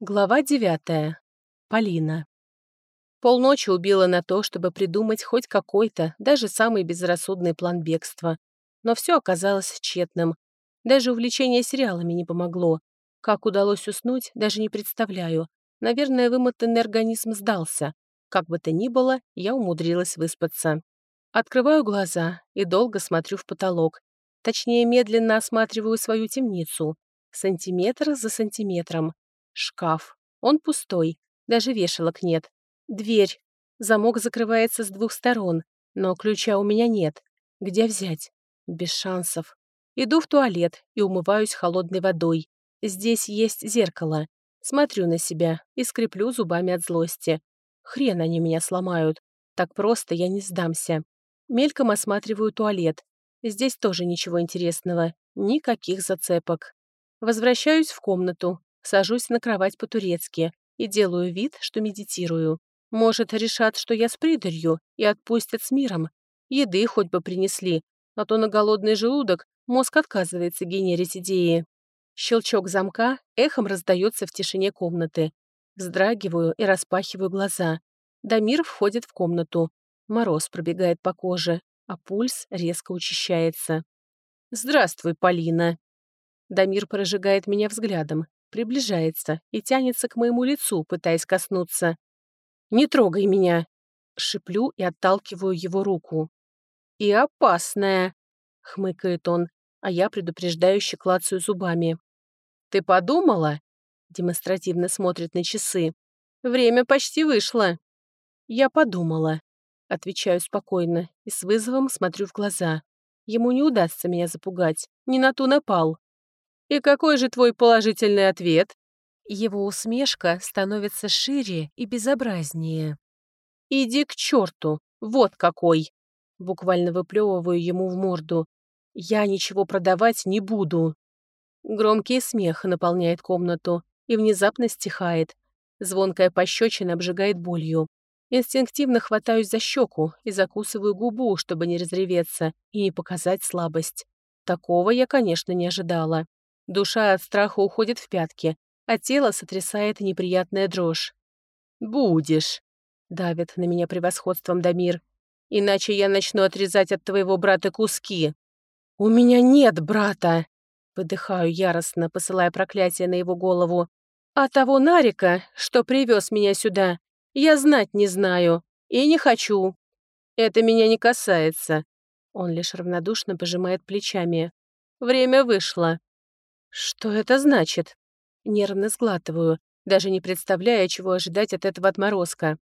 Глава девятая. Полина. Полночи убила на то, чтобы придумать хоть какой-то, даже самый безрассудный план бегства. Но все оказалось тщетным. Даже увлечение сериалами не помогло. Как удалось уснуть, даже не представляю. Наверное, вымотанный организм сдался. Как бы то ни было, я умудрилась выспаться. Открываю глаза и долго смотрю в потолок. Точнее, медленно осматриваю свою темницу. Сантиметр за сантиметром. Шкаф. Он пустой. Даже вешалок нет. Дверь. Замок закрывается с двух сторон, но ключа у меня нет. Где взять? Без шансов. Иду в туалет и умываюсь холодной водой. Здесь есть зеркало. Смотрю на себя и скреплю зубами от злости. Хрен они меня сломают. Так просто я не сдамся. Мельком осматриваю туалет. Здесь тоже ничего интересного. Никаких зацепок. Возвращаюсь в комнату, Сажусь на кровать по-турецки и делаю вид, что медитирую. Может, решат, что я с придарью и отпустят с миром. Еды хоть бы принесли, а то на голодный желудок мозг отказывается генерить идеи. Щелчок замка эхом раздается в тишине комнаты. Вздрагиваю и распахиваю глаза. Дамир входит в комнату. Мороз пробегает по коже, а пульс резко учащается. «Здравствуй, Полина!» Дамир прожигает меня взглядом, приближается и тянется к моему лицу, пытаясь коснуться. «Не трогай меня!» — шиплю и отталкиваю его руку. «И опасная!» — хмыкает он, а я предупреждающе клацаю зубами. «Ты подумала?» — демонстративно смотрит на часы. «Время почти вышло». «Я подумала», — отвечаю спокойно и с вызовом смотрю в глаза. Ему не удастся меня запугать, не на ту напал. «И какой же твой положительный ответ?» Его усмешка становится шире и безобразнее. «Иди к черту! Вот какой!» Буквально выплевываю ему в морду. «Я ничего продавать не буду!» Громкий смех наполняет комнату и внезапно стихает. Звонкая пощечина обжигает болью. Инстинктивно хватаюсь за щеку и закусываю губу, чтобы не разреветься и не показать слабость. Такого я, конечно, не ожидала. Душа от страха уходит в пятки, а тело сотрясает неприятная дрожь. «Будешь», — давит на меня превосходством Дамир. «Иначе я начну отрезать от твоего брата куски». «У меня нет брата!» Выдыхаю яростно, посылая проклятие на его голову. «А того Нарика, что привез меня сюда, я знать не знаю и не хочу. Это меня не касается». Он лишь равнодушно пожимает плечами. «Время вышло. Что это значит? Нервно сглатываю, даже не представляя, чего ожидать от этого отморозка.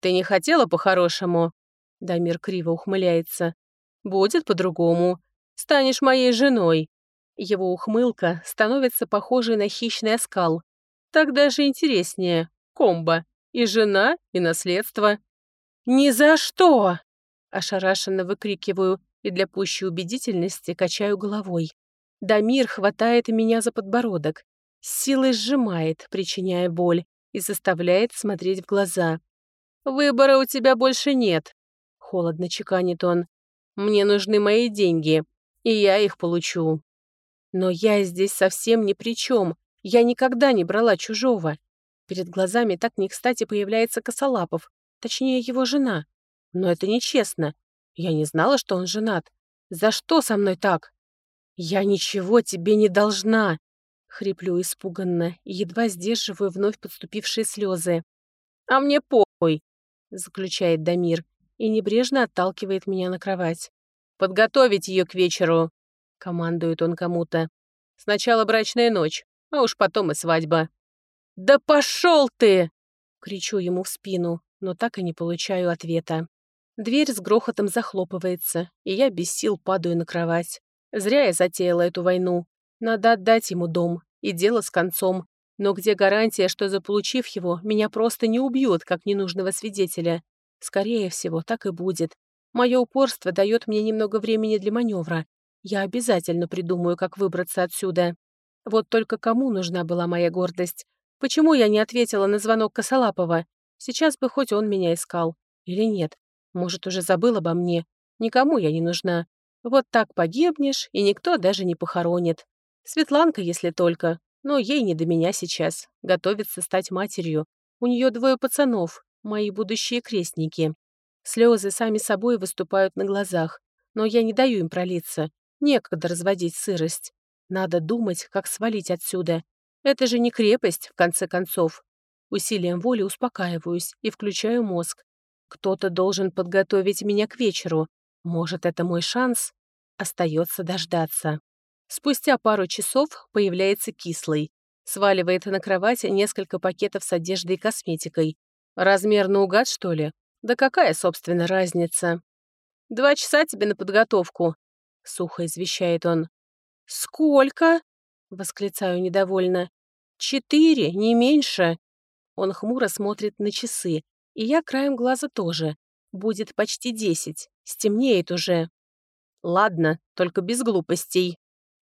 Ты не хотела по-хорошему? Дамир криво ухмыляется. Будет по-другому. Станешь моей женой. Его ухмылка становится похожей на хищный оскал. Так даже интереснее. Комбо. И жена, и наследство. «Ни за что!» Ошарашенно выкрикиваю и для пущей убедительности качаю головой. Дамир хватает меня за подбородок, силой сжимает, причиняя боль, и заставляет смотреть в глаза. «Выбора у тебя больше нет», — холодно чеканит он. «Мне нужны мои деньги, и я их получу». Но я здесь совсем ни при чем. Я никогда не брала чужого. Перед глазами так не кстати появляется Косолапов, точнее, его жена. Но это нечестно. Я не знала, что он женат. За что со мной так? «Я ничего тебе не должна!» Хриплю испуганно и едва сдерживаю вновь подступившие слезы. «А мне похуй!» заключает Дамир и небрежно отталкивает меня на кровать. «Подготовить ее к вечеру!» командует он кому-то. «Сначала брачная ночь, а уж потом и свадьба». «Да пошел ты!» кричу ему в спину, но так и не получаю ответа. Дверь с грохотом захлопывается, и я без сил падаю на кровать. Зря я затеяла эту войну. Надо отдать ему дом, и дело с концом. Но где гарантия, что, заполучив его, меня просто не убьют, как ненужного свидетеля? Скорее всего, так и будет. Мое упорство дает мне немного времени для маневра. Я обязательно придумаю, как выбраться отсюда. Вот только кому нужна была моя гордость? Почему я не ответила на звонок Косолапова? Сейчас бы хоть он меня искал. Или нет? Может, уже забыл обо мне? Никому я не нужна. Вот так погибнешь, и никто даже не похоронит. Светланка, если только. Но ей не до меня сейчас. Готовится стать матерью. У нее двое пацанов, мои будущие крестники. Слезы сами собой выступают на глазах, но я не даю им пролиться. Некогда разводить сырость. Надо думать, как свалить отсюда. Это же не крепость, в конце концов. Усилием воли успокаиваюсь и включаю мозг. Кто-то должен подготовить меня к вечеру. Может, это мой шанс? Остается дождаться. Спустя пару часов появляется кислый. Сваливает на кровать несколько пакетов с одеждой и косметикой. Размер наугад, что ли? Да какая, собственно, разница? «Два часа тебе на подготовку», — сухо извещает он. «Сколько?» — восклицаю недовольно. «Четыре, не меньше». Он хмуро смотрит на часы, и я краем глаза тоже. Будет почти десять, стемнеет уже. Ладно, только без глупостей.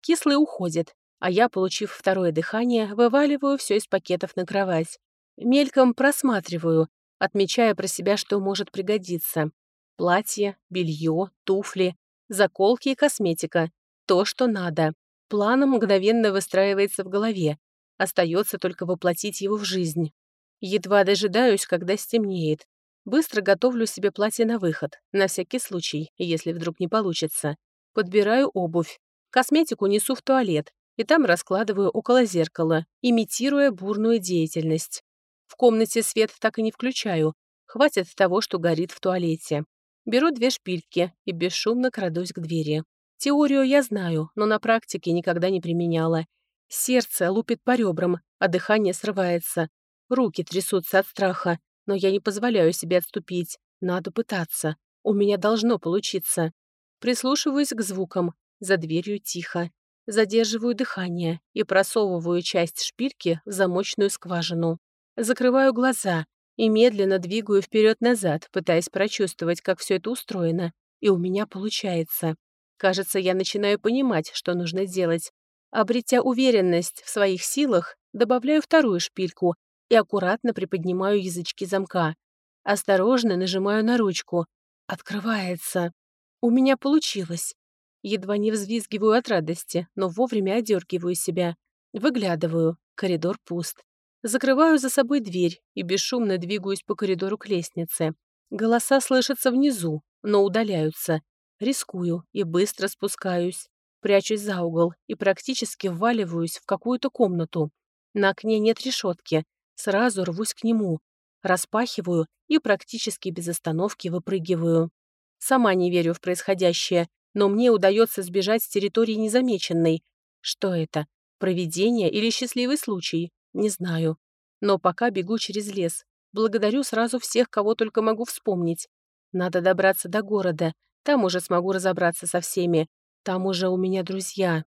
Кислый уходит, а я, получив второе дыхание, вываливаю все из пакетов на кровать. Мельком просматриваю, отмечая про себя, что может пригодиться. Платье, белье, туфли, заколки и косметика. То, что надо. План мгновенно выстраивается в голове. Остается только воплотить его в жизнь. Едва дожидаюсь, когда стемнеет. Быстро готовлю себе платье на выход, на всякий случай, если вдруг не получится. Подбираю обувь. Косметику несу в туалет, и там раскладываю около зеркала, имитируя бурную деятельность. В комнате свет так и не включаю. Хватит того, что горит в туалете. Беру две шпильки и бесшумно крадусь к двери. Теорию я знаю, но на практике никогда не применяла. Сердце лупит по ребрам, а дыхание срывается. Руки трясутся от страха, но я не позволяю себе отступить. Надо пытаться. У меня должно получиться. Прислушиваюсь к звукам. За дверью тихо. Задерживаю дыхание и просовываю часть шпильки в замочную скважину. Закрываю глаза и медленно двигаю вперед-назад, пытаясь прочувствовать, как все это устроено. И у меня получается. Кажется, я начинаю понимать, что нужно делать. Обретя уверенность в своих силах, добавляю вторую шпильку и аккуратно приподнимаю язычки замка. Осторожно нажимаю на ручку. Открывается. У меня получилось. Едва не взвизгиваю от радости, но вовремя одергиваю себя. Выглядываю. Коридор пуст. Закрываю за собой дверь и бесшумно двигаюсь по коридору к лестнице. Голоса слышатся внизу, но удаляются. Рискую и быстро спускаюсь. Прячусь за угол и практически вваливаюсь в какую-то комнату. На окне нет решетки. Сразу рвусь к нему. Распахиваю и практически без остановки выпрыгиваю. Сама не верю в происходящее, но мне удается сбежать с территории незамеченной. Что это? Провидение или счастливый случай? Не знаю. Но пока бегу через лес. Благодарю сразу всех, кого только могу вспомнить. Надо добраться до города. Там уже смогу разобраться со всеми. Там уже у меня друзья.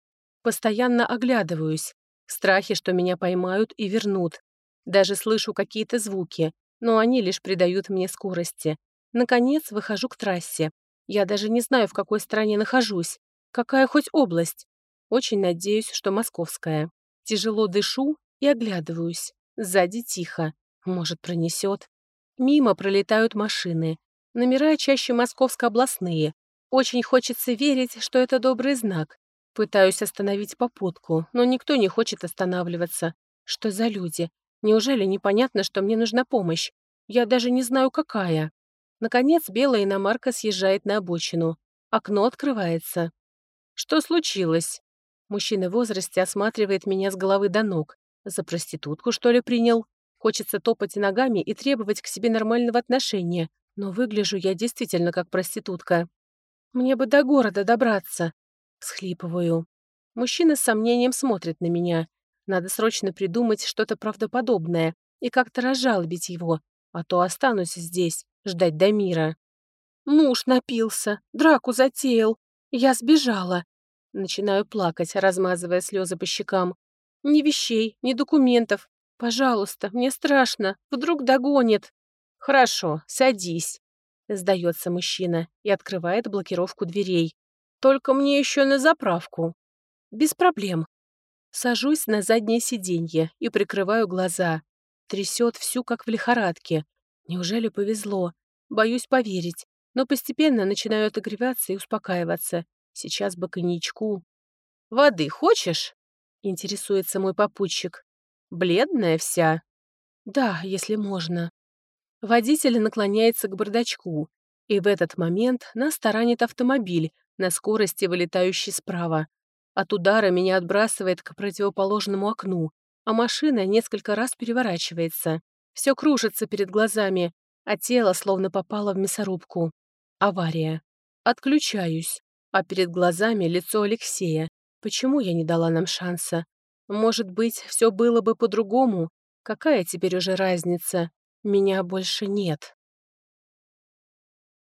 Постоянно оглядываюсь. В страхе, что меня поймают и вернут. Даже слышу какие-то звуки, но они лишь придают мне скорости. Наконец, выхожу к трассе. Я даже не знаю, в какой стране нахожусь. Какая хоть область. Очень надеюсь, что московская. Тяжело дышу и оглядываюсь. Сзади тихо. Может, пронесет. Мимо пролетают машины. Номера чаще московско-областные. Очень хочется верить, что это добрый знак. Пытаюсь остановить попутку, но никто не хочет останавливаться. Что за люди? Неужели непонятно, что мне нужна помощь? Я даже не знаю, какая. Наконец, белая иномарка съезжает на обочину. Окно открывается. Что случилось? Мужчина в возрасте осматривает меня с головы до ног. За проститутку, что ли, принял? Хочется топать ногами и требовать к себе нормального отношения, но выгляжу я действительно как проститутка. Мне бы до города добраться. Схлипываю. Мужчина с сомнением смотрит на меня. Надо срочно придумать что-то правдоподобное и как-то разжалобить его, а то останусь здесь, ждать до мира. Муж напился, драку затеял. Я сбежала. Начинаю плакать, размазывая слезы по щекам. Ни вещей, ни документов. Пожалуйста, мне страшно. Вдруг догонит. Хорошо, садись. Сдается мужчина и открывает блокировку дверей. Только мне еще на заправку. Без проблем. Сажусь на заднее сиденье и прикрываю глаза. Трясет всю, как в лихорадке. Неужели повезло? Боюсь поверить, но постепенно начинаю отогреваться и успокаиваться. Сейчас бы коньячку. «Воды хочешь?» — интересуется мой попутчик. «Бледная вся?» «Да, если можно». Водитель наклоняется к бардачку, и в этот момент нас таранит автомобиль, на скорости вылетающий справа. От удара меня отбрасывает к противоположному окну, а машина несколько раз переворачивается. Все кружится перед глазами, а тело словно попало в мясорубку. Авария. Отключаюсь, а перед глазами лицо Алексея. Почему я не дала нам шанса? Может быть, все было бы по-другому? Какая теперь уже разница? Меня больше нет.